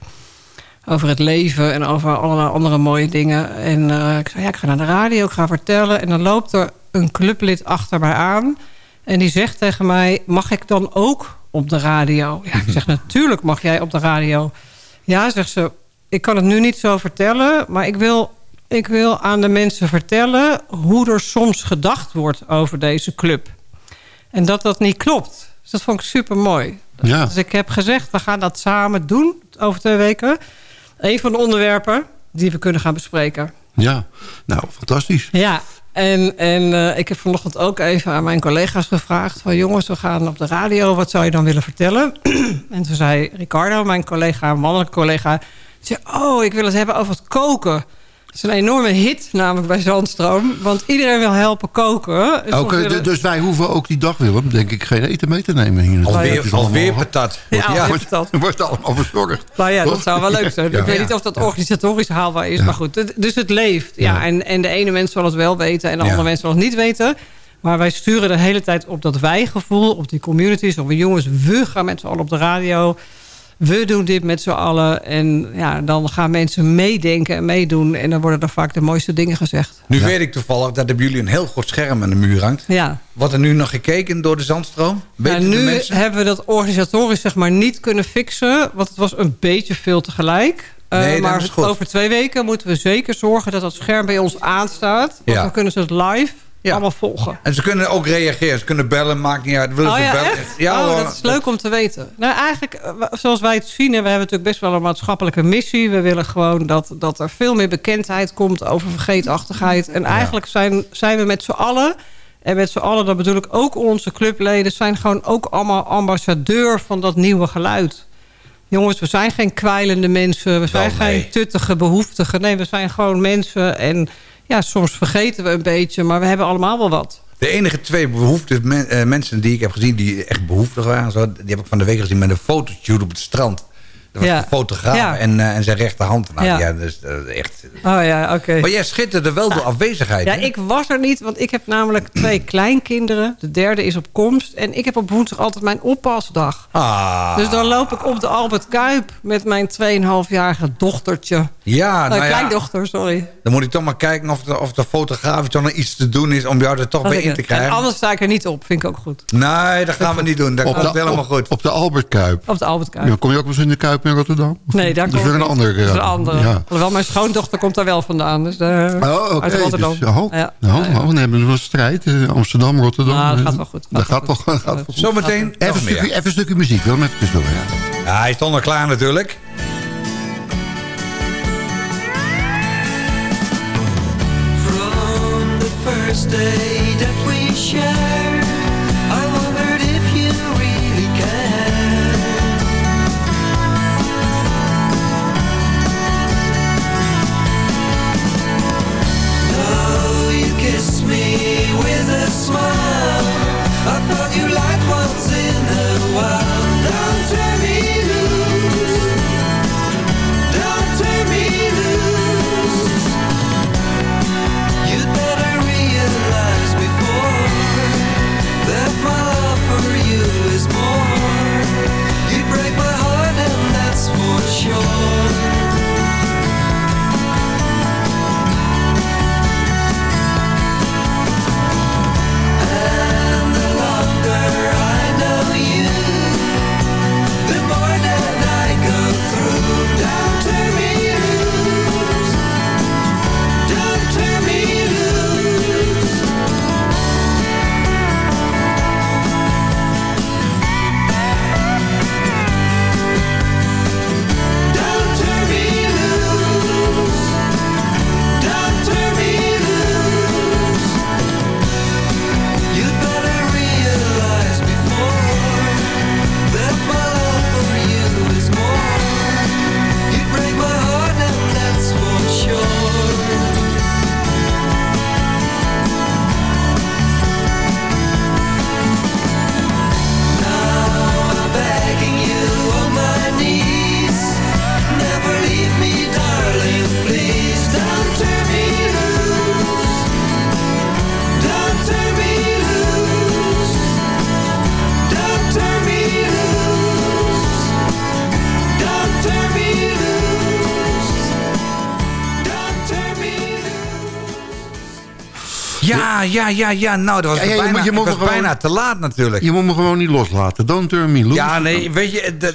Over het leven en over allerlei andere mooie dingen. En eh, ik zei, ja, ik ga naar de radio, ik ga vertellen. En dan loopt er een clublid achter mij aan. En die zegt tegen mij, mag ik dan ook op de radio? Ja, ik zeg, natuurlijk mag jij op de radio. Ja, zegt ze, ik kan het nu niet zo vertellen... maar ik wil, ik wil aan de mensen vertellen... hoe er soms gedacht wordt over deze club. En dat dat niet klopt. Dus dat vond ik super mooi. Ja. Dus ik heb gezegd, we gaan dat samen doen over twee weken. Een van de onderwerpen die we kunnen gaan bespreken. Ja, nou, fantastisch. Ja, en, en eh, ik heb vanochtend ook even aan mijn collega's gevraagd... van jongens, we gaan op de radio, wat zou je dan willen vertellen? en toen zei Ricardo, mijn collega, mannelijke collega... zei, oh, ik wil het hebben over het koken. Dat is een enorme hit namelijk bij Zandstroom. Want iedereen wil helpen koken. Dus willen- dus wij hoeven ook die dag, Willem, denk ik, geen eten mee te nemen. Hier. Alweer- Het alweer patat. Ja, Wordt- alweer wordt- patat. Wordt allemaal verzorgd. Nou ja, dat zou wel leuk zijn. Ja. Ik weet niet of dat organisatorisch haalbaar is. Maar goed, het- dus het leeft. Ja, Ja. En, en de ene mens zal het wel weten en de Ja. andere mens zal het niet weten. Maar wij sturen de hele tijd op dat wij-gevoel, op die communities. Op jongens, we gaan met z'n allen op de radio. We doen dit met z'n allen. En ja, dan gaan mensen meedenken en meedoen. En dan worden er vaak de mooiste dingen gezegd. Nu weet ik toevallig dat er bij jullie een heel groot scherm aan de muur hangt. Ja. Wordt er nu nog gekeken door de zandstroom? Weten Nou, de nu hebben we dat organisatorisch zeg maar niet kunnen fixen. Want het was een beetje veel tegelijk. Eh, Nee, dat maar is goed. over twee weken moeten we zeker zorgen dat dat scherm bij ons aanstaat. Want Ja. dan kunnen ze het live allemaal volgen. En ze kunnen ook reageren. Ze kunnen bellen, maakt niet uit. Willen Oh ze ja, bellen? echt? Ja, oh, dat is leuk om te weten. Nou, eigenlijk, eh, zoals wij het zien... en we hebben natuurlijk best wel een maatschappelijke missie. We willen gewoon dat, dat er veel meer bekendheid komt... over vergeetachtigheid. En eigenlijk zijn, zijn we met z'n allen... en met z'n allen, dat bedoel ik ook onze clubleden... zijn gewoon ook allemaal ambassadeur van dat nieuwe geluid. Jongens, we zijn geen kwijlende mensen. We zijn nee. geen tuttige behoeftigen. Nee, we zijn gewoon mensen. En ja, soms vergeten we een beetje... maar we hebben allemaal wel wat. De enige twee behoefte eh, mensen die ik heb gezien... die echt behoeftig waren, zo, die heb ik van de week gezien... met een fotoshoot op het strand. Dat was Ja. de fotograaf Ja. en, eh, en zijn rechterhand. Nou, Ja. ja. dus eh, echt... Oh ja, oké. Maar jij schitterde wel door afwezigheid. Ja, hè? ik was er niet, want ik heb namelijk twee kleinkinderen. De derde is op komst. En ik heb op woensdag altijd mijn oppasdag. Ah. Dus dan loop ik op de Albert Kuip met mijn 2,5-jarige dochtertje. Ja, Eh, nou ja. kleindochter, sorry. Dan moet ik toch maar kijken of de, of de fotograaf toch nog iets te doen is... om jou er toch Dat ik in te krijgen. En anders sta ik er niet op, vind ik ook goed. Nee, dat gaan we niet doen. Dat Op komt de, helemaal op, goed. op de Albert Kuip. Op de Albert Kuip. Ja, kom je ook wel eens in de Kuip in Rotterdam? Nee, daar Dat is weer een andere. Dat is een andere. Ja. Alhoewel, mijn schoondochter komt daar wel vandaan. Dus daar, Oh, oké. uit Rotterdam. Dus, oh, Ja. oh, oh, dan hebben we strijd. eh, Amsterdam, Rotterdam. Nou, dat eh, gaat wel goed. Dat gaat toch gaat wel goed. Zometeen Even stukje, meer. even een stukje muziek. Wil hem even. Ja. Ja, hij stond al klaar natuurlijk. From the first day that Ja, ja, ja. Nou, dat was, Ja, ja, je bijna, moet- je ik moet was gewoon- bijna te laat natuurlijk. Je moet me gewoon niet loslaten. Don't turn me loose. Ja, nee, weet je... Dat,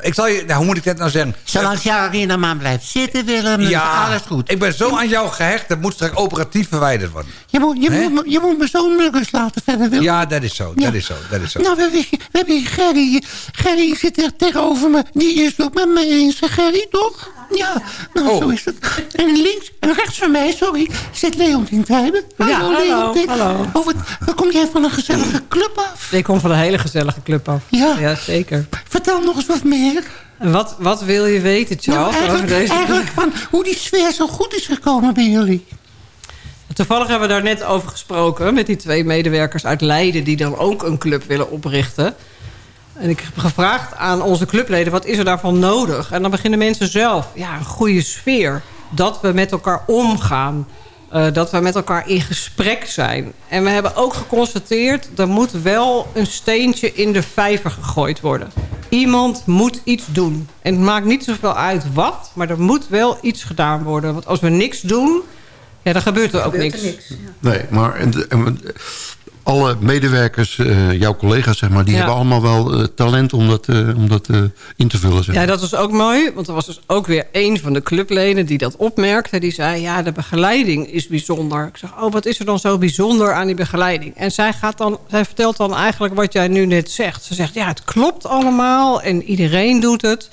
ik zal je... Nou, hoe moet ik dat nou zeggen? Zolang Sarina maar blijft zitten, Willem, is Ja, alles goed. ik ben zo aan jou gehecht, dat moet straks operatief verwijderd worden. Je moet, je, moet, me- je moet me zo rust laten verder, Willem. Ja, dat is zo, Ja. dat is zo, dat is zo. Nou, we, we, we hebben hier Gerry. Gerry zit er tegenover me. Die is ook met me eens, Gerry, toch? Ja, nou, Oh. zo is het. En links en rechts van mij, sorry, zit Leontien Tijben. Ja, hallo, Leontien. hallo. Oh, kom jij van een gezellige club af? Ik kom van een hele gezellige club af. Ja. Ja, zeker. Vertel nog eens wat meer. Wat, wat wil je weten, Nou, Charles, over eigenlijk, deze eigenlijk van hoe die sfeer zo goed is gekomen bij jullie. Toevallig hebben we daar net over gesproken... met die twee medewerkers uit Leiden... die dan ook een club willen oprichten. En ik heb gevraagd aan onze clubleden... wat is er daarvan nodig? En dan beginnen mensen zelf. Ja, een goede sfeer. Dat we met elkaar omgaan. Eh, dat we met elkaar in gesprek zijn. En we hebben ook geconstateerd... er moet wel een steentje in de vijver gegooid worden. Iemand moet iets doen. En het maakt niet zoveel uit wat... maar er moet wel iets gedaan worden. Want als we niks doen... Ja, dan gebeurt er ook niks. Nee, maar en, en- alle medewerkers, eh, jouw collega's, zeg maar... die Ja. hebben allemaal wel eh, talent om dat, eh, om dat in te vullen. Zeg. Ja, dat was ook mooi. Want er was dus ook weer een van de clubleden die dat opmerkte. Die zei, ja, de begeleiding is bijzonder. Ik zeg, oh, wat is er dan zo bijzonder aan die begeleiding? En zij, gaat dan, zij vertelt dan eigenlijk wat jij nu net zegt. Ze zegt, ja, het klopt allemaal en iedereen doet het.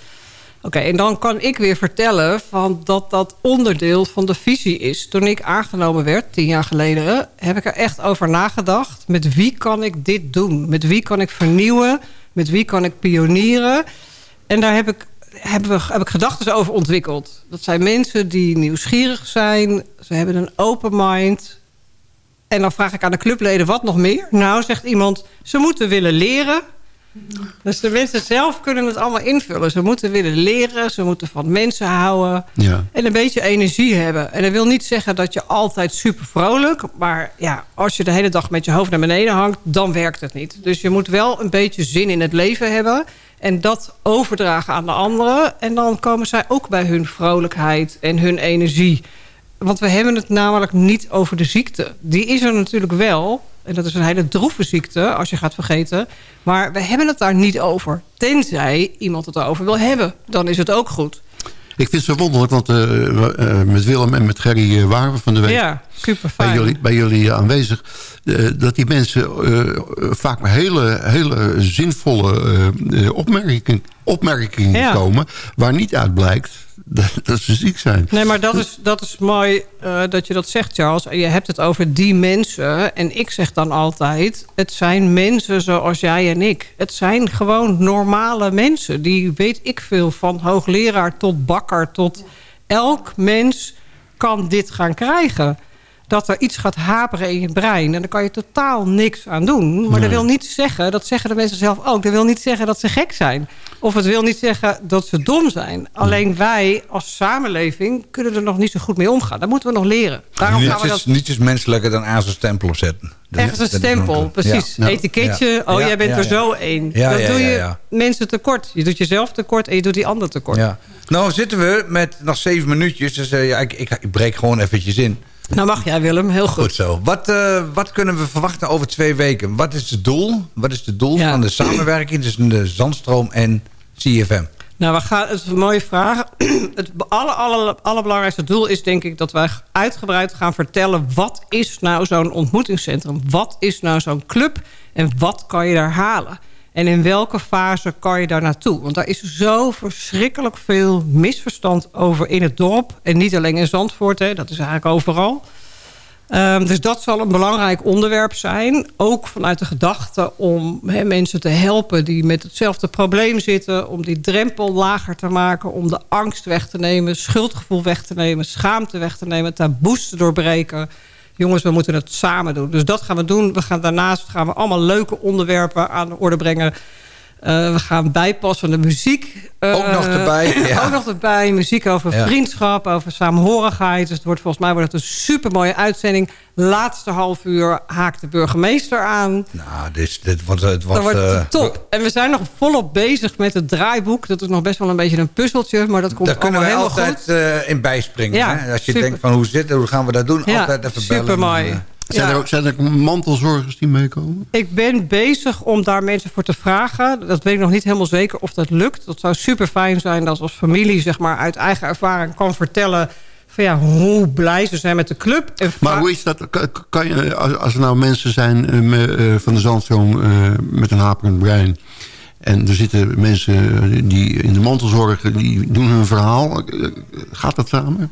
Oké, en dan kan ik weer vertellen van dat dat onderdeel van de visie is. Toen ik aangenomen werd, tien jaar geleden... heb ik er echt over nagedacht. Met wie kan ik dit doen? Met wie kan ik vernieuwen? Met wie kan ik pionieren? En daar heb ik, hebben we, heb ik gedachten over ontwikkeld. Dat zijn mensen die nieuwsgierig zijn. Ze hebben een open mind. En dan vraag ik aan de clubleden wat nog meer. Nou, zegt iemand, ze moeten willen leren... Dus de mensen zelf kunnen het allemaal invullen. Ze moeten willen leren, ze moeten van mensen houden... Ja. en een beetje energie hebben. En dat wil niet zeggen dat je altijd super vrolijk... maar ja, als je de hele dag met je hoofd naar beneden hangt... dan werkt het niet. Dus je moet wel een beetje zin in het leven hebben... en dat overdragen aan de anderen. En dan komen zij ook bij hun vrolijkheid en hun energie. Want we hebben het namelijk niet over de ziekte. Die is er natuurlijk wel... En dat is een hele droeve ziekte, als je gaat vergeten. Maar we hebben het daar niet over. Tenzij iemand het erover wil hebben. Dan is het ook goed. Ik vind het zo wonderlijk, want eh, eh, met Willem en met Gerry eh, waren we van de week... Ja, super bij jullie, bij jullie aanwezig. dat die mensen vaak met hele, hele zinvolle opmerkingen, opmerkingen Ja. komen... waar niet uit blijkt dat, ze ziek zijn. Nee, maar dat is, dat is mooi eh, dat je dat zegt, Charles. Je hebt het over die mensen. En ik zeg dan altijd... het zijn mensen zoals jij en ik. Het zijn gewoon normale mensen. Die weet ik veel. Van hoogleraar tot bakker tot... elk mens kan dit gaan krijgen. Dat er iets gaat haperen in je brein. En daar kan je totaal niks aan doen. Maar dat wil niet zeggen... dat zeggen de mensen zelf ook... dat wil niet zeggen dat ze gek zijn. Of het wil niet zeggen dat ze dom zijn. Alleen wij als samenleving kunnen er nog niet zo goed mee omgaan. Dat moeten we nog leren. Daarom gaan Niets is, dat niets is menselijker dan aan zijn stempel opzetten. Dat- ergens een dat stempel, precies. Ja. Etiketje, Ja. oh Ja, jij bent er zo één. Dan ja, doe je mensen tekort. Je doet jezelf tekort en je doet die ander tekort. Ja. Nou zitten we met nog zeven minuutjes. Dus eh, ik, ik, ik breek gewoon eventjes in. Nou mag jij Willem, heel goed. Goed zo. Wat, eh, wat kunnen we verwachten over twee weken? Wat is het doel? Wat is het doel Ja. van de samenwerking tussen de Zandstroom en CFM? Nou, we gaan, het is een mooie vraag. Het aller, aller, allerbelangrijkste doel is denk ik dat wij uitgebreid gaan vertellen... wat is nou zo'n ontmoetingscentrum? Wat is nou zo'n club? En wat kan je daar halen? En in welke fase kan je daar naartoe? Want daar is zo verschrikkelijk veel misverstand over in het dorp. En niet alleen in Zandvoort, hè, dat is eigenlijk overal. Ehm, dus dat zal een belangrijk onderwerp zijn. Ook vanuit de gedachte om mensen te helpen die met hetzelfde probleem zitten. Om die drempel lager te maken. Om de angst weg te nemen. Schuldgevoel weg te nemen. Schaamte weg te nemen. Taboes te doorbreken. Jongens, we moeten het samen doen. Dus dat gaan we doen. We gaan, daarnaast gaan we allemaal leuke onderwerpen aan de orde brengen. Eh, we gaan bijpassende muziek. eh, Ook nog erbij, ja. Ook nog erbij. Muziek over Ja. vriendschap, over samenhorigheid. Dus het wordt, volgens mij wordt het een supermooie uitzending. Laatste half uur haakt de burgemeester aan. Nou, dit, dit wordt, het wordt, wordt eh, top. En we zijn nog volop bezig met het draaiboek. Dat is nog best wel een beetje een puzzeltje. Maar dat komt Daar kunnen helemaal altijd goed. in bijspringen. Ja, hè? Als je super. denkt van hoe zit het, hoe gaan we dat doen? Altijd even bellen. supermooi. Zijn, Ja. er ook, zijn er ook mantelzorgers die meekomen? Ik ben bezig om daar mensen voor te vragen. Dat weet ik nog niet helemaal zeker of dat lukt. Dat zou super fijn zijn dat als familie zeg maar, uit eigen ervaring kan vertellen... Van ja, hoe blij ze zijn met de club. En Maar hoe is dat? Kan, je, als, er nou mensen zijn eh, eh, van de Zandstroom eh, met een haperend brein... en er zitten mensen die in de mantelzorg die doen hun verhaal... gaat dat samen?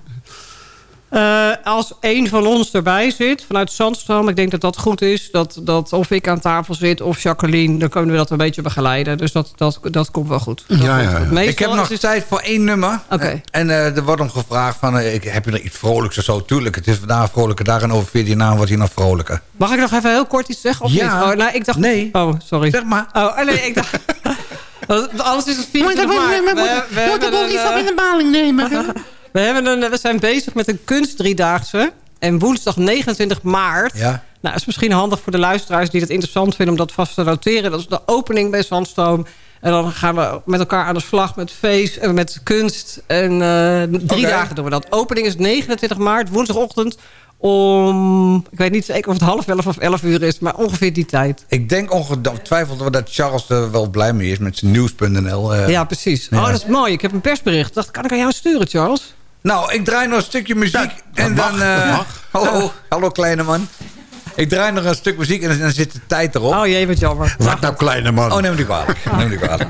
Eh, als één van ons erbij zit, vanuit Zandstroom... ik denk dat dat goed is, dat, dat of ik aan tafel zit of Jacqueline... dan kunnen we dat een beetje begeleiden. Dus dat, dat, dat komt wel goed. Dat Ja, komt ja, goed. ja. Meestal Ik heb nog het- tijd voor één nummer. Oké. En eh, er wordt om gevraagd van, eh, ik, heb je er iets vrolijks of zo? Tuurlijk, het is vandaag een vrolijke dag en over 14 jaar wordt hij nog vrolijker. Mag ik nog even heel kort iets zeggen? Of Ja. niet? Oh, nou, ik dacht... Nee. Oh, sorry. Zeg maar. Oh, nee, ik dacht... Anders is het 24 Moet we moet hebben ik ook een, iets We, hebben een, we zijn bezig met een kunstdriedaagse. En woensdag 29 maart... Ja. Nou, is misschien handig voor de luisteraars die het interessant vinden... om dat vast te noteren. Dat is de opening bij Zandstroom. En dan gaan we met elkaar aan de slag met feest en met kunst. En eh, drie dagen doen we dat. Opening is 29 maart, woensdagochtend... om, ik weet niet zeker of het half elf of elf uur is... maar ongeveer die tijd. Ik denk ongetwijfeld dat Charles er wel blij mee is met zijn nieuws.nl. eh. Ja, precies. Ja. Oh, dat is mooi. Ik heb een persbericht. Dat kan ik aan jou sturen, Charles. Nou, ik draai nog een stukje muziek. en dan. eh, mag. Hallo, hallo kleine man. Ik draai nog een stuk muziek en dan zit de tijd erop. Oh jee, wat jammer. Wat nou, kleine man? Oh, neem me niet kwalijk. Neem me niet kwalijk.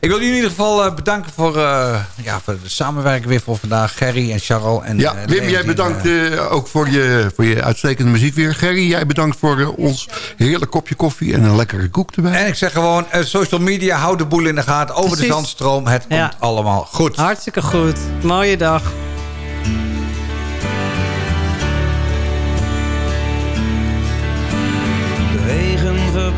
Ik wil jullie in ieder geval eh, bedanken voor, eh, ja, voor de samenwerking weer voor vandaag. Gerry en Charles. En, Ja, eh, Wim, jij bedankt ook voor je, voor je uitstekende muziek weer. Gerry, jij bedankt voor ons heerlijk kopje koffie en een lekkere koek erbij. En ik zeg gewoon, eh, social media, hou de boel in de gaten. Over de zandstroom, het Ja. komt allemaal goed. Hartstikke goed. Mooie dag.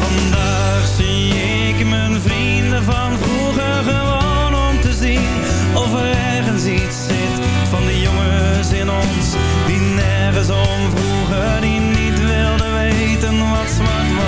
Vandaag zie ik mijn vrienden van vroeger gewoon om te zien of er ergens iets zit van de jongens in ons die nergens om vroegen, die niet wilden weten wat zwart was